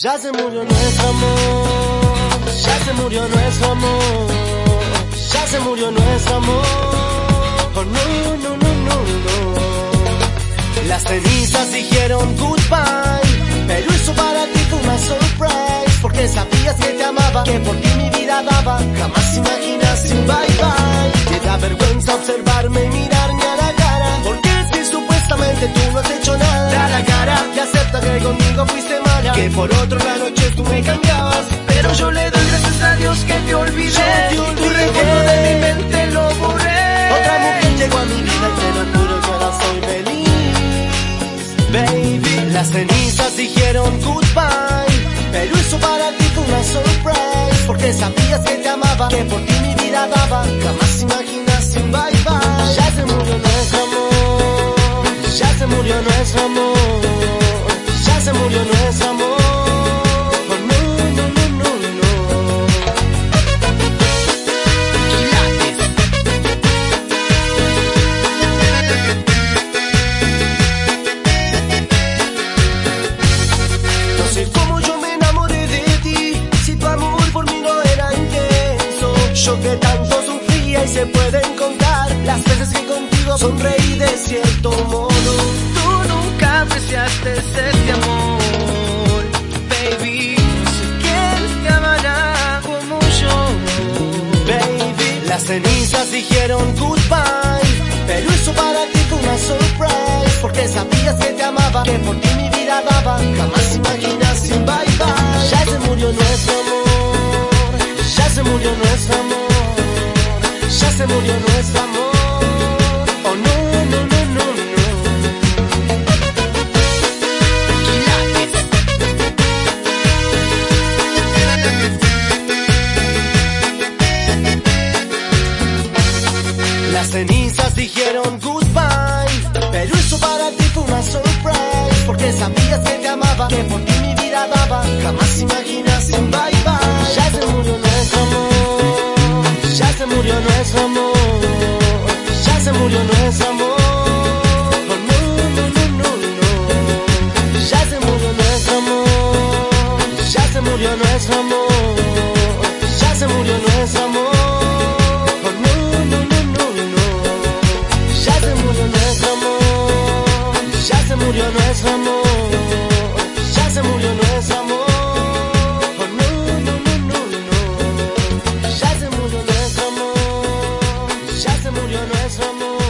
Ya se murió nuestro amor, ya se murió nuestro amor, ya se murió nuestro amor. Oh no, no, no, no, no. Las cenizas dijeron goodbye, pero eso para ti fue una surprise, porque sabías que te amaba, que por ti mi vida daba, jamás imaginaste un bye bye. Te da vergüenza observarme y que por otro la noche tú me cambiabas, Pero yo le doy gracias a Dios que te olvidé. Yo te Tu recuerdo de mi mente lo borré. Otra mujer llegó a mi vida y te lo juro que ahora soy feliz. Baby, las cenizas dijeron goodbye. Pero eso para ti fue una surprise. Porque sabías que tanto sufría y se pueden contar las veces que contigo sonreí de cierto modo. Tú nunca apreciaste este amor, baby. No sé quién te amará como yo. Baby, las cenizas dijeron goodbye, pero eso para ti fue una surprise, porque sabías que te amaba, que por murió nuestro amor, ya se murió nuestro amor. Oh no, no, no, no, no. Las cenizas dijeron goodbye, pero eso para ti fue una surprise, porque sabías que te amaba, que por ti mi vida daba, murió nuestro amor, ya se murió nuestro amor. No, no, no, no, no. Ya se murió nuestro amor, ya se murió nuestro amor, ya se murió nuestro amor. Ya se murió nuestro amor.